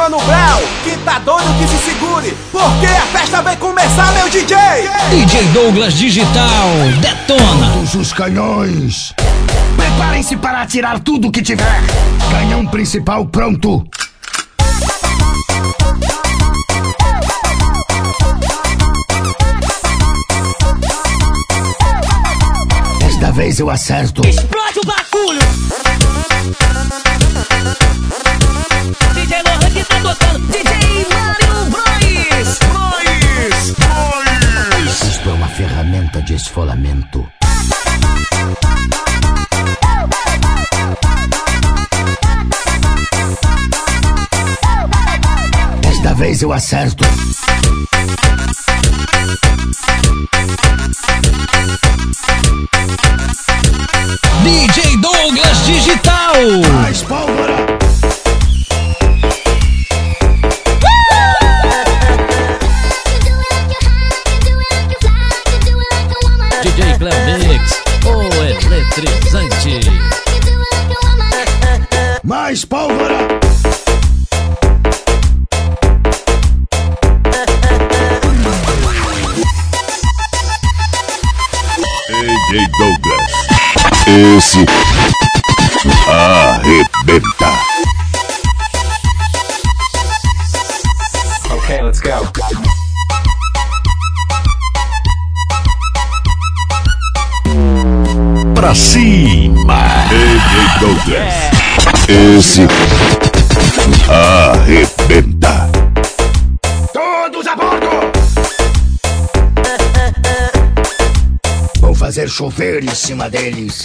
Mano Brown, que tá doido que se segure, porque a festa vai começar, meu DJ! DJ Douglas Digital, detona! Todos os canhões! Preparem-se para atirar tudo que tiver! Canhão principal pronto! Desta vez eu acerto! Explode o bagulho! DJ Lohan que tá tocando, DJ Mario Blois. Blois, Blois. Isto é uma ferramenta de esfolamento. Desta vez eu acerto. DJ Douglas Digital. Mais pólvora. eletrizante. Mais pólvora! AJ Douglas. Esse ah, arrebenta. se arrependa. Todos a bordo! Vou fazer chover em cima deles.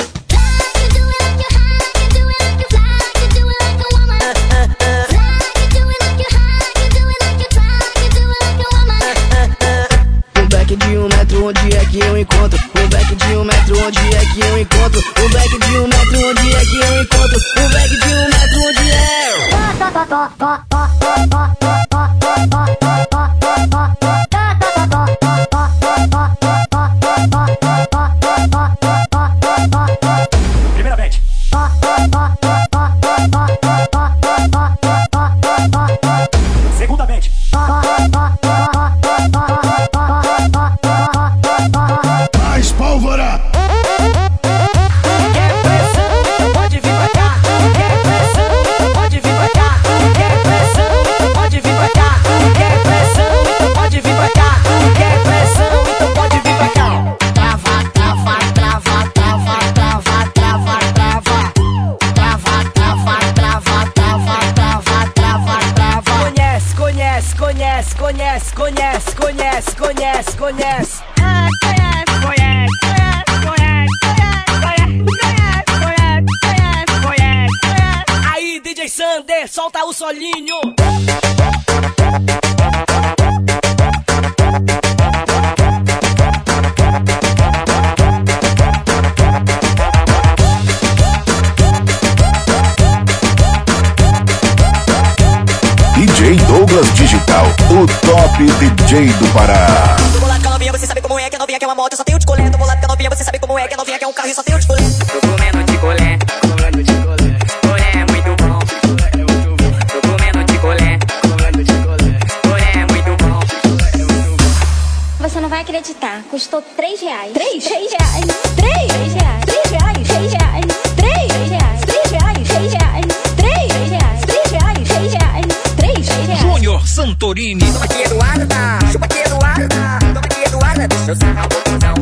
Santorini. Toma aqui, Eduarda. Chupa aqui, Eduarda. Toma aqui, Eduarda. Deixa eu sarrar o botãozão.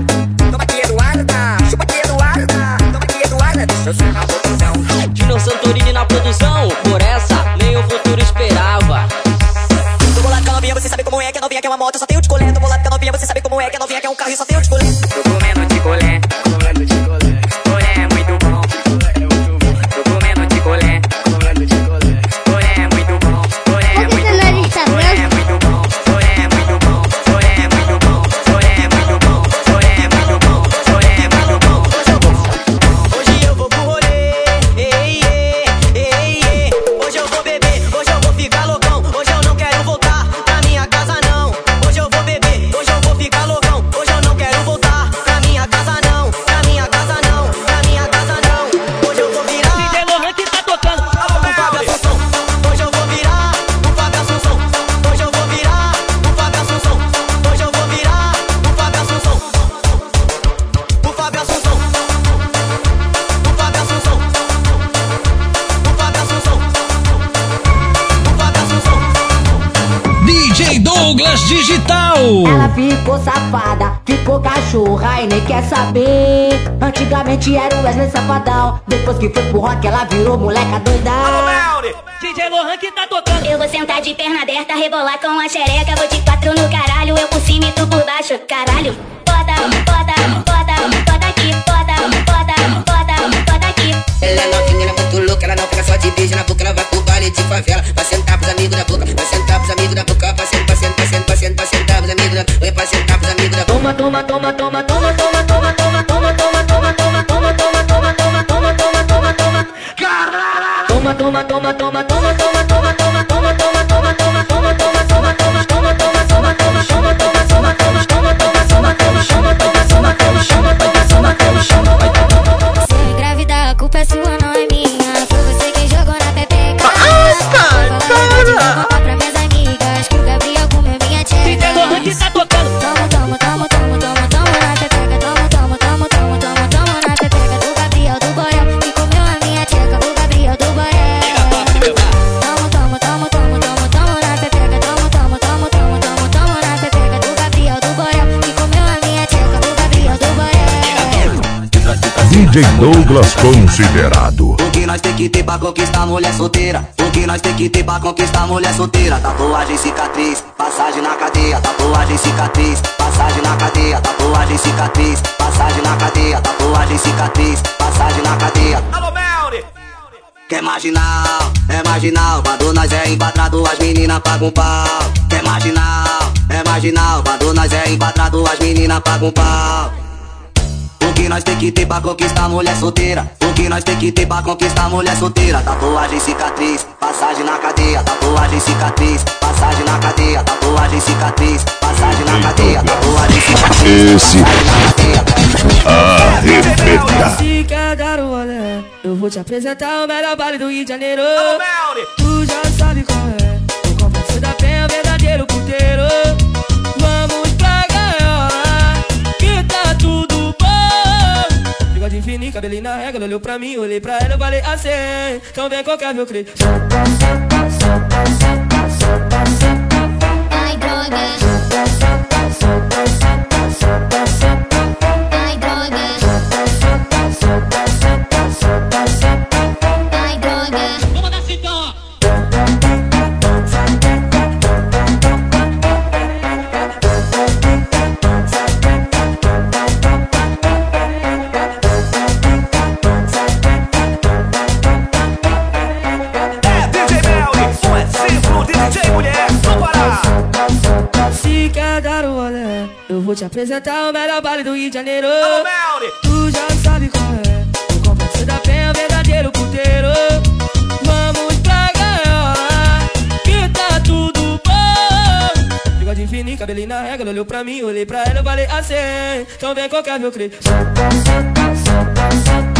Toma aqui, Eduarda. Chupa aqui, Eduarda. Toma aqui, Eduarda. Deixa eu sarrar o botãozão. Junior Santorini na produção. Por essa, nem o futuro esperava. Tô bolado com a novinha, você sabe como é que a novinha quer uma moto. Só tem o de colher. Tô bolado com a novinha, você sabe como é que a novinha quer um carro. E só tem Douglas Digital. Ela ficou safada, ficou cachorra e nem quer saber. Antigamente era o Wesley Safadão. Depois que foi pro rock, ela virou moleca doida. DJ Lohan que tá tocando. Eu vou sentar de perna aberta, rebolar com a xereca. Vou de quatro no caralho, eu por cima e tu por baixo. Caralho, bota, bota, bota, bota aqui, bota, bota, bota, bota aqui. Ela é novinha, ela é muito louca, ela não fica só de beijo na boca, ela vai pro baile de favela. Vai sentar pros amigos da boca, vai sentar pros amigos da boca, oi. Toma, toma, toma, toma, toma, toma, toma. DJ Douglas considerado. O que nós tem que ter pra conquistar mulher solteira? O que nós tem que ter pra conquistar mulher solteira? Tatuagem, cicatriz, passagem na cadeia. Tatuagem, cicatriz, passagem na cadeia. Tatuagem, cicatriz, passagem na cadeia. Tatuagem, cicatriz, passagem na cadeia. Alô, Melri! Quer marginal, é marginal. Quando nós é enquadrado, as meninas pagam pau. Quer marginal, é marginal. Quando nós é enquadrado, as meninas pagam pau. O que nós tem que ter pra conquistar mulher solteira? O que nós tem que ter pra conquistar mulher solteira? Tatuagem, cicatriz, passagem na cadeia. Tatuagem, cicatriz, passagem na cadeia. Tatuagem, cicatriz, passagem na cadeia. Tatuagem, cicatriz, Esse passagem na cadeia. arrebenta. Se quer dar o olé, eu vou te apresentar o melhor baile do Rio de Janeiro. Tu já sabe qual é. O complexo da penha, verdadeiro puteiro. Fininho, cabelinho na regra. Olhou pra mim, olhei pra ela, eu falei assim. Então vem qualquer meu crê. Apresentar o melhor baile do Rio de Janeiro. Tu já sabe qual é. O complexo da penha, verdadeiro puteiro. Vamos pra gaiola, que tá tudo bom. Bigode fininho, cabelinho na regra. Olhou pra mim, olhei pra ela, eu falei assim. Então vem qualquer meu crê. Ai,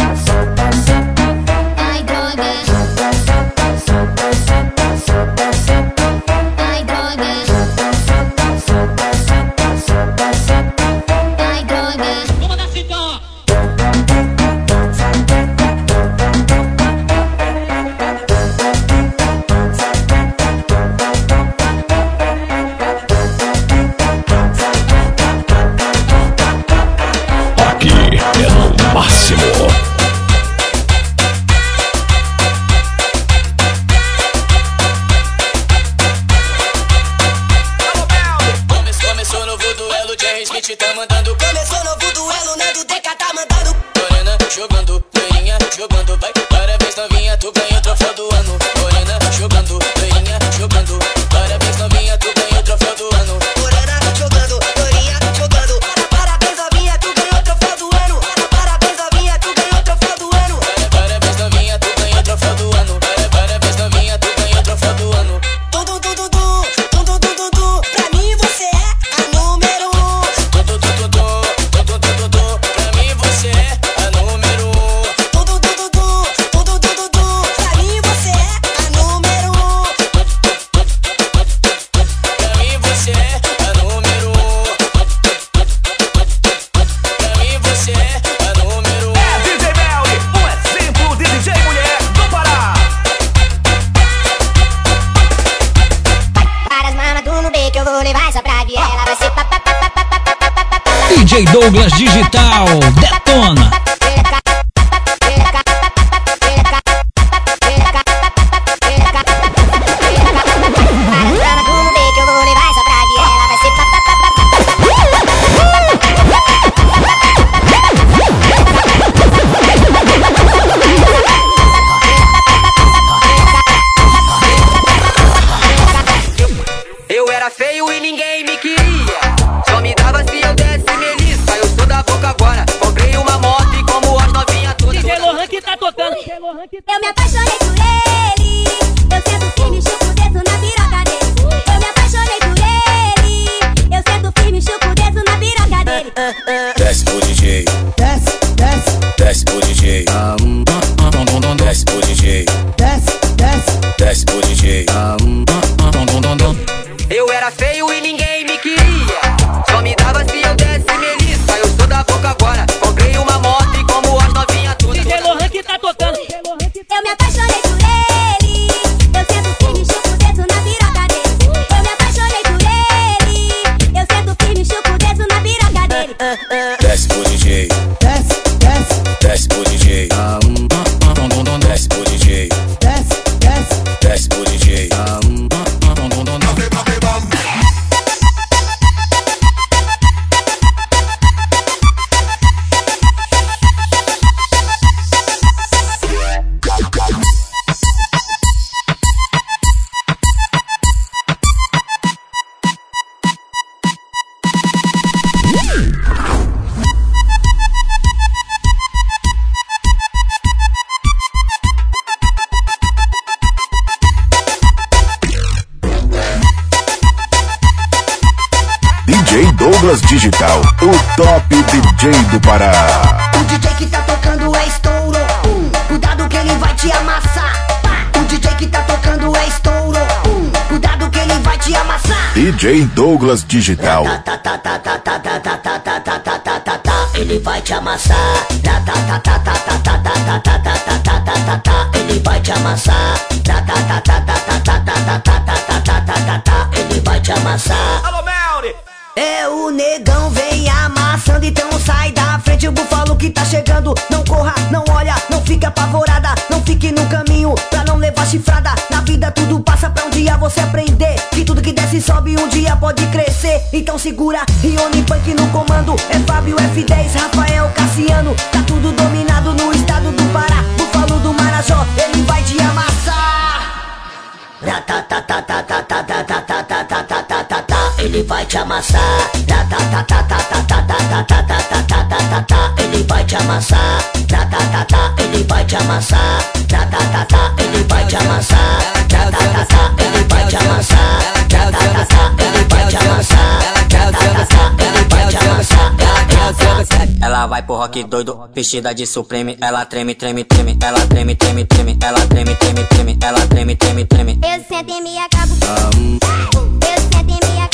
passa pra um dia você aprender Que tudo que desce e sobe um dia pode crescer. Então segura, Rione Punk no comando. É Fábio F10, Rafael Cassiano. Tá tudo dominado no estado do Pará. Búfalo do Marajó, ele vai te amassar. Ratata ele vai te amassar. Ratatatatatatatatatatatatatata, Ele vai te amassar. Ratatata, Ele vai te amassar. Ratatata, Ele vai te amassar. Ratatata, Ele vai te amassar. Ratatata, Ele vai te amassar. Ratatata, Ele vai te amassar. Ela vai pro rock doido, vestida de supreme. Ela treme, treme, treme. Ela treme, treme, treme. Ela treme, treme, treme. Ela treme, treme, treme. Eu sento e me acabo. Eu sento e me acabo.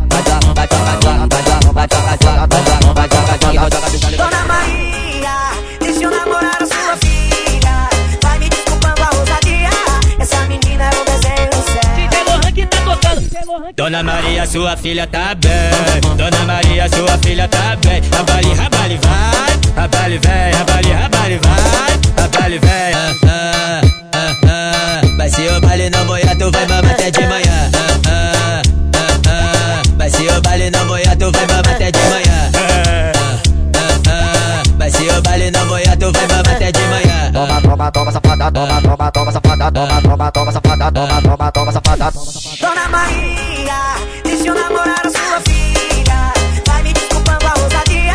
Dona Maria, sua filha tá bem. Dona Maria, sua filha tá bem. Rabali, rabali, vai. Rabali, vem, rabali, rabali, vai. Rabali, vem. Ah, ah, ah, ah. Vai ser o baile na moia, tu vai mamar até de manhã. Ah, ah, ah, ah. Vai ser o baile na moia, tu vai mamar até de manhã. Ah, ah, ah. Vai ser o baile na moia, tu vai mamar até de manhã. Toma, toma, toma, safada, toma, toma, toma, safada, toma, toma, toma, safada, toma, toma, toma, safada. Dona Maria, deixa eu namorar a sua filha. Vai me desculpando a ousadia.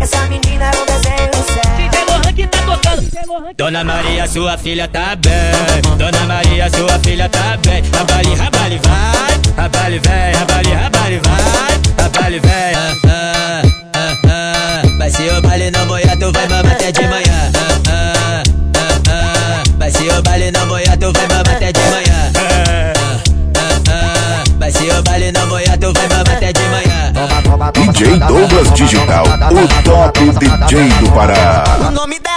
Essa menina é um desenho sério. DJ Lohan que tá tocando. Dona Maria, sua filha tá bem. Dona Maria, sua filha tá bem. Rabali, rabali, vai. Rabali, vem, rabali, rabali, vai. Rabali, vem. Ah, ah, ah, ah. Vai ser o baile na moia, tu vai mamar até de manhã. tu vai mamar até de manhã. Ah, Mas se o baile não moer, tu vai mamar até de manhã. DJ Douglas Digital, o top DJ do Pará. O nome da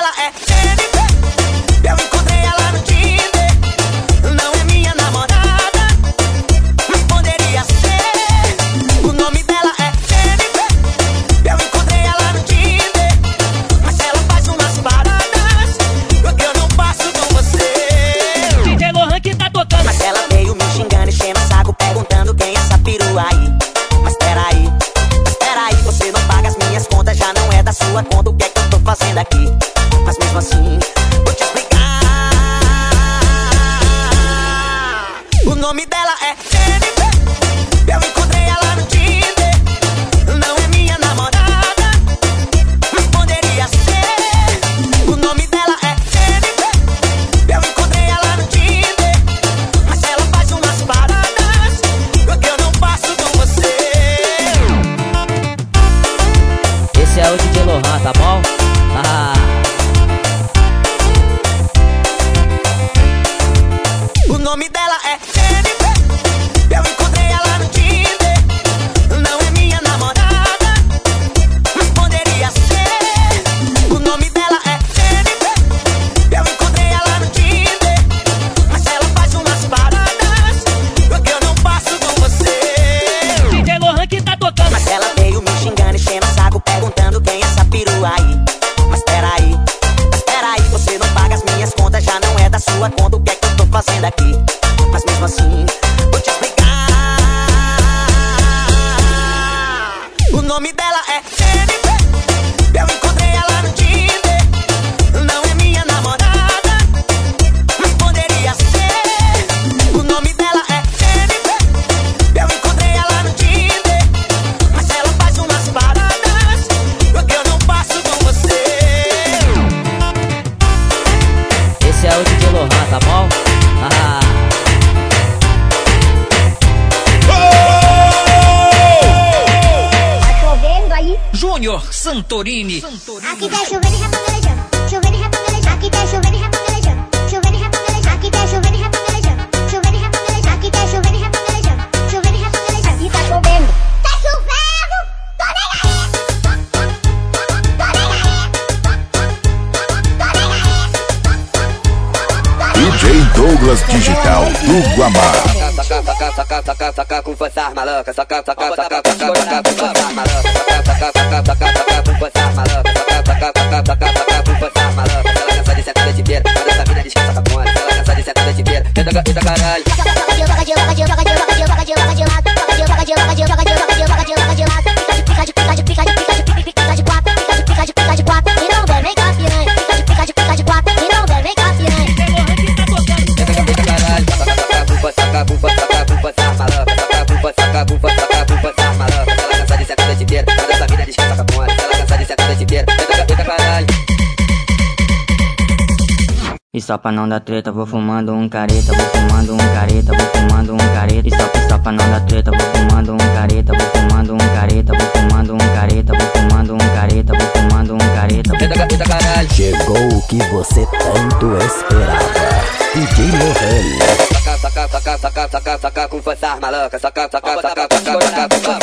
só pra não dar treta, vou fumando um careta, vou fumando um careta, vou fumando um careta. E só que só pra não dar treta, vou fumando um careta, vou fumando um careta, vou fumando um careta, vou fumando um careta, vou fumando um careta. Eita, eita, caralho. Chegou o que você tanto esperava. E quem morreu? Saca, saca, saca, saca, saca, saca com fantasma louca, saca, saca, saca, saca, saca, saca, saca.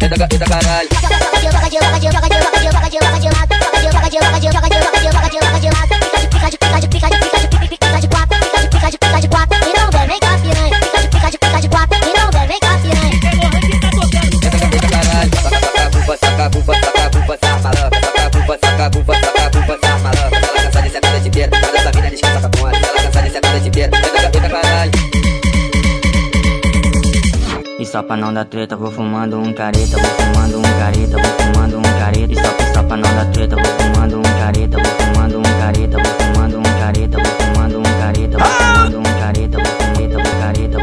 é da, é da caralho. não dá treta, vou fumando um careta, vou fumando um careta, vou fumando um careta. Stop, stop, não dá treta, vou fumando um careta, vou fumando um careta, vou fumando um careta, vou fumando um careta, vou fumando um careta, vou fumando um careta, vou fumando um careta,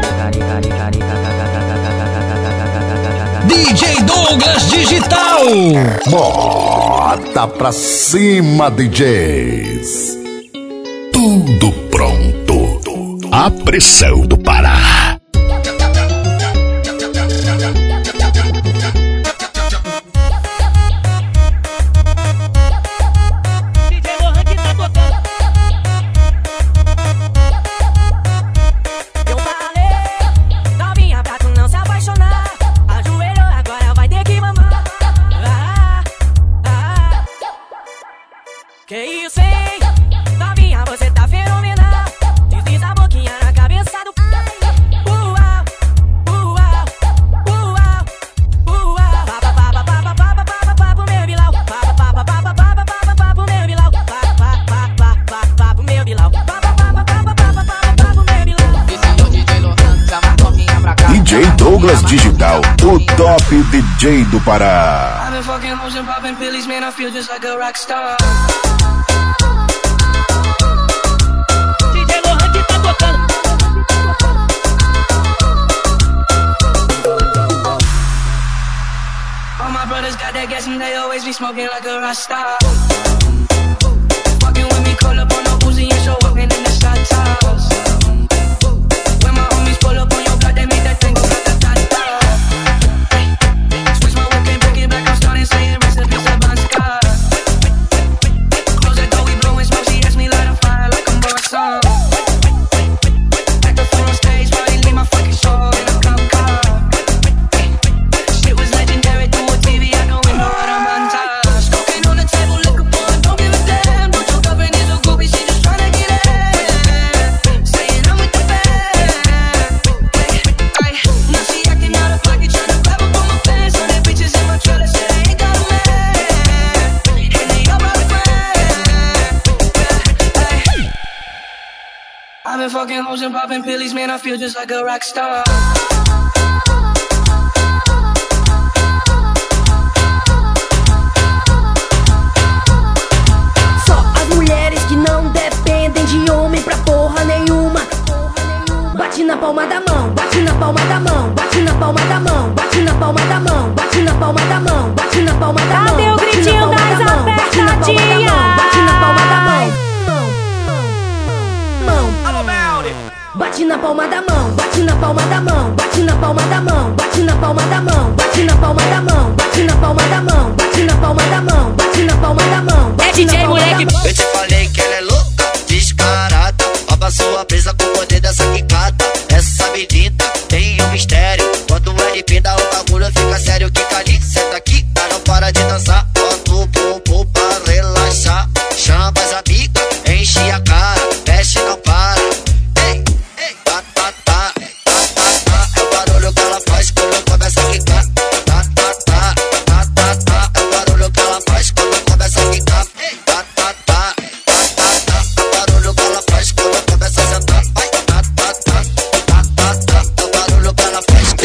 DJ Douglas Digital! Bota pra cima, DJs! Tudo pronto. A pressão do Pará. Top DJ do Pará. DJ Lohan que tá tocando. All my brothers got that gas and they always be smoking like a rock been fucking hoes and popping pillies, man, I feel just like a rock star. Só as mulheres que não dependem de homem pra porra nenhuma. Bate na palma da mão, bate na palma da mão, bate na palma da mão, bate na palma da mão, bate na palma da mão, bate na palma da mão. Cadê o bate na gritinho palma das da mão, bate na palma da mão, apertadinhas? Bate na palma da mão. Mão. Bate na palma da mão, bate na palma da mão, bate na palma da mão, bate na palma da mão, bate na palma da mão, bate na palma da mão, bate na palma da mão, bate na palma da mão. É DJ moleque. Eu te falei que ela é louca, descarada. Rouba sua presa com o poder dessa quicada. Essa menina tem um mistério. Quando ele pinda o bagulho fica sério. Que ali, senta aqui, mas não para de dançar.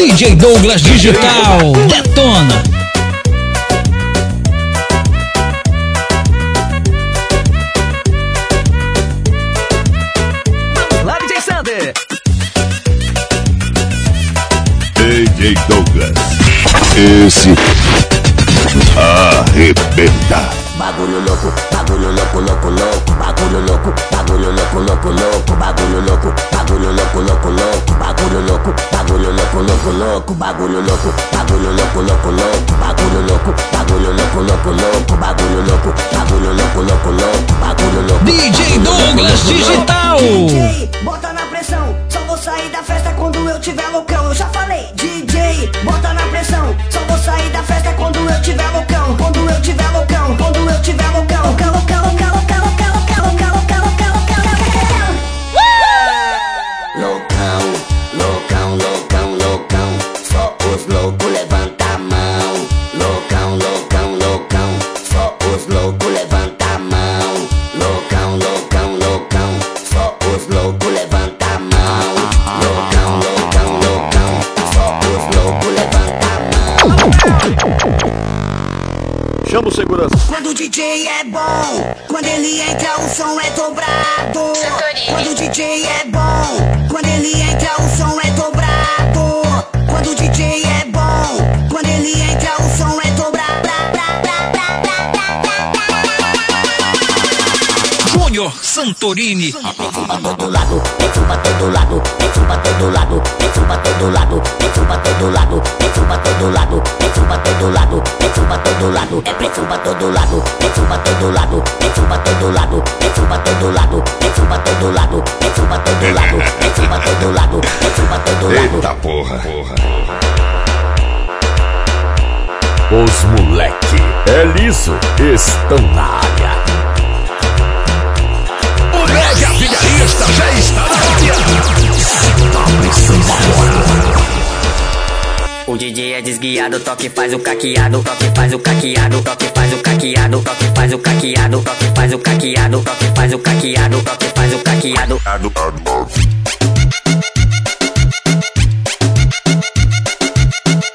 DJ Douglas Digital, detona. Lá, DJ Sander! DJ Douglas. Esse arrebenta. Bagulho louco, bagulho louco, louco, louco, bagulho louco, bagulho louco, louco, louco, bagulho louco, bagulho louco, louco, louco, bagulho louco, bagulho louco, louco, louco, bagulho louco, bagulho louco, louco, louco, bagulho louco, bagulho louco, louco, louco, bagulho louco, bagulho louco, louco, louco, bagulho louco. DJ Douglas Digital. DJ, bota na pressão. Só vou sair da festa quando eu tiver loucão. Eu já falei, DJ, bota na pressão. Só vou sair da festa quando eu tiver loucão. Quando eu tiver loucão, DJ é bom, quando ele entra o som é dobrado. Quando o DJ é bom, quando ele entra o som é dobrado. Quando o DJ é bom, quando ele entra o som é Santorini. do lado, vem bateu do lado, vem bateu do lado, vem bateu do lado, vem bateu do lado, vem bateu do lado, vem bateu do lado, vem bateu do lado, é preto bateu do lado, vem bateu do lado, vem bateu do lado, vem bateu do lado, vem bateu do lado, vem bateu do lado, vem bateu do lado, vem bateu do lado. Eita porra. Os moleque é liso, estão na área. Morada já está na área. O DJ é desguiado, toque faz o caqueado, toque faz o caqueado, toque faz o caqueado, toque faz o caqueado, toque faz o caqueado, toque faz o caqueado, toque faz o caqueado.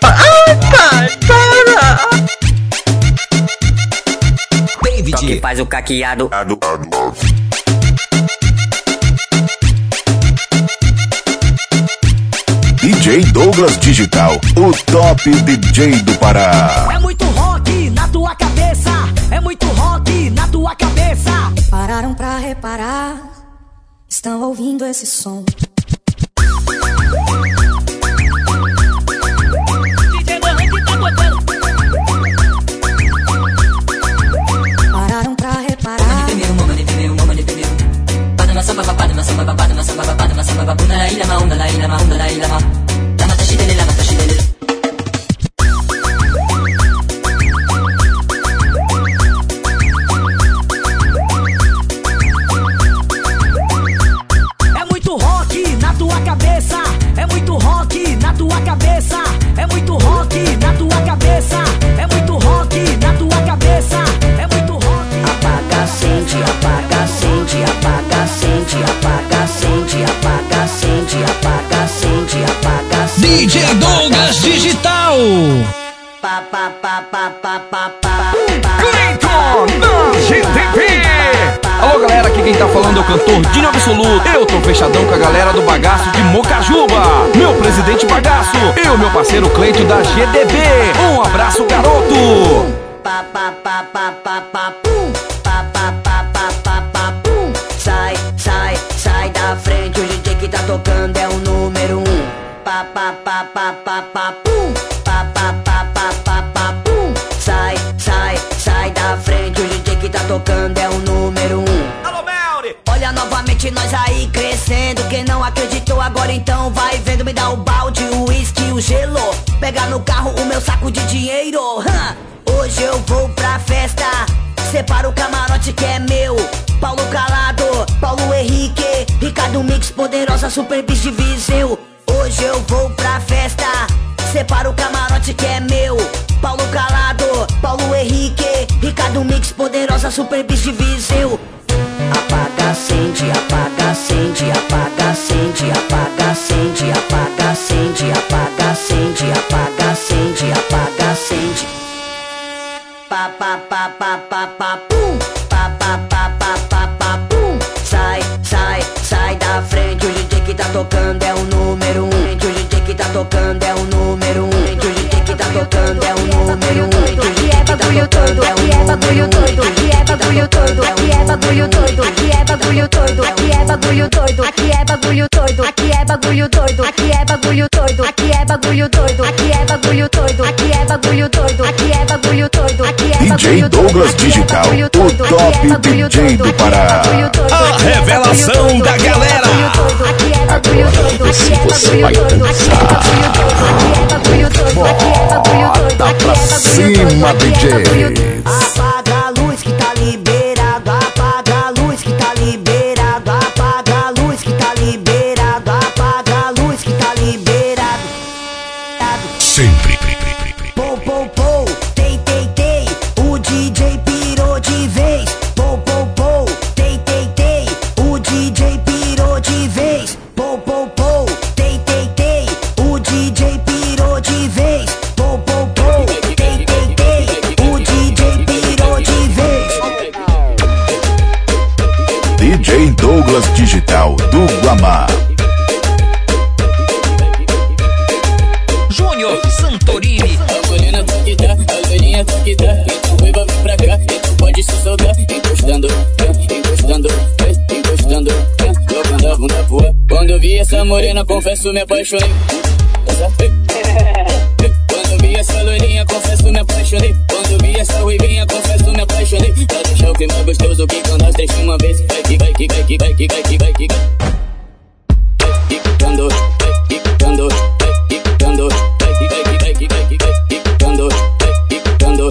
Ai, pai, para! Toque faz o caqueado. DJ Douglas Digital, o top DJ do Pará. É muito rock na tua cabeça, é muito rock na tua cabeça. Pararam pra reparar, estão ouvindo esse som. DJ Douglas tá botando. Pararam pra reparar. Samba babado, samba babado, samba babado, samba babado, na ilha, na onda, na ilha, ma, onda, na ilha, na onda. Na tua cabeça. É muito rock na tua cabeça. É muito rock. Apaga, acende, apaga, acende, apaga, acende, apaga, acende, apaga, acende, apaga, acende, apaga, acende. DJ Douglas Digital. Pa, pa, pa, pa, pa, pa, pa. Cleiton da GTP. Alô galera, aqui quem tá falando é o cantor Dinho Absoluto. Eu tô fechadão com a galera do bagaço de Mocajuba. Meu presidente bagaço, eu, meu parceiro Cleiton da GDB. Um abraço, garoto. Pa, pa, pa. Sai, sai, sai da frente. O DJ que tá tocando é o número um. Pa, pa, pa, pa, pa, pa, pum. Tocando é o número um. Alô, Melri! Olha novamente nós aí crescendo. Quem não acreditou agora então vai vendo. Me dá o balde, o uísque, o gelo. Pega no carro o meu saco de dinheiro. Hã? Hoje eu vou pra festa. Separa o camarote que é meu. Paulo Calado, Paulo Henrique, Ricardo Mix, poderosa Super de Viseu. Hoje eu vou pra festa. Separa o camarote que é meu. Poderosa Super de Viseu. Apaga, acende, apaga, acende, apaga, acende, apaga, acende, apaga, acende, apaga, acende, apaga, acende, apaga, acende. Pa pa pa pa pa pa pum. Pa pa pa pa pa pa pum. Sai, sai, sai da frente. O DJ que tá tocando é o número um. O DJ que tá tocando é o número um. Que tá tocando é o número um. Aqui é bagulho todo, aqui é bagulho todo, aqui é bagulho todo, aqui é bagulho todo, aqui é bagulho todo, aqui é bagulho todo, aqui é bagulho todo, aqui é bagulho todo, aqui é bagulho todo, aqui é bagulho todo, aqui é bagulho todo, aqui é bagulho todo, aqui é bagulho todo, aqui é DJ Douglas Digital, o top DJ do Pará. A revelação da galera. Agora esse você vai dançar. Bagulho doido, aqui é bagulho doido, aqui é bagulho doido. Ah, DJ Douglas Digital do Guamá. Júnior Santorini. Tá que tá, loirinha tá que tá. Então vem pra cá, então pode se soltar. Encostando, encostando, encostando. Jogando a bunda pro. Quando eu vi essa morena, confesso, me apaixonei. Vi essa loirinha, confesso, me apaixonei. Quando vi essa ruivinha, confesso, me apaixonei. Pra deixar o clima gostoso que quando nós deixa uma vez. Vai que vai que vai que vai que vai que vai que vai. Quicando, quicando, quicando, vai que vai que vai que vai que vai. Quicando, quicando,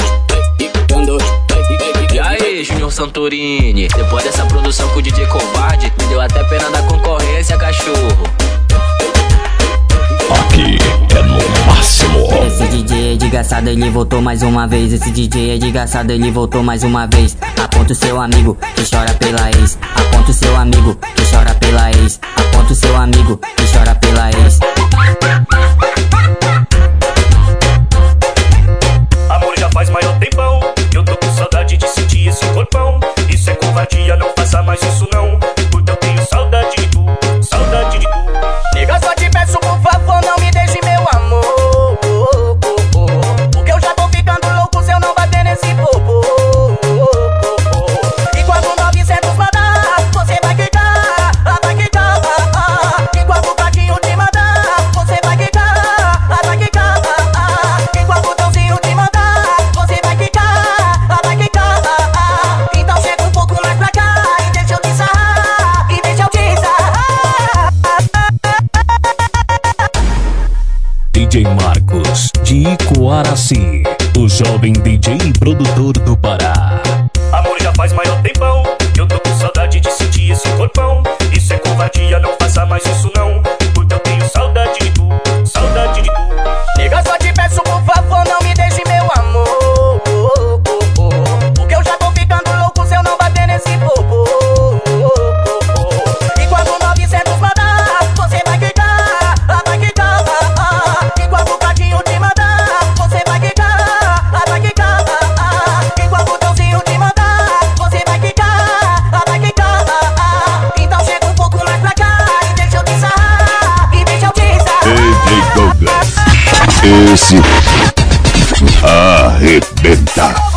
quicando, vai que vai que vai. E aí, Júnior Santorini? Depois dessa produção com o DJ Covarde, me deu até pena da concorrência, cachorro. Aqui é no máximo. Esse DJ é desgraçado, ele voltou mais uma vez. Esse DJ é desgraçado, ele voltou mais uma vez. Aponta o seu amigo que chora pela ex. Aponta o seu amigo que chora pela ex. Aponta o seu amigo que chora pela ex. Amor, já faz maior tempão que eu tô com saudade de sentir esse corpão. Coaraci, Esse arrebenta.